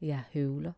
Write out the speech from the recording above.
Jeg høvler.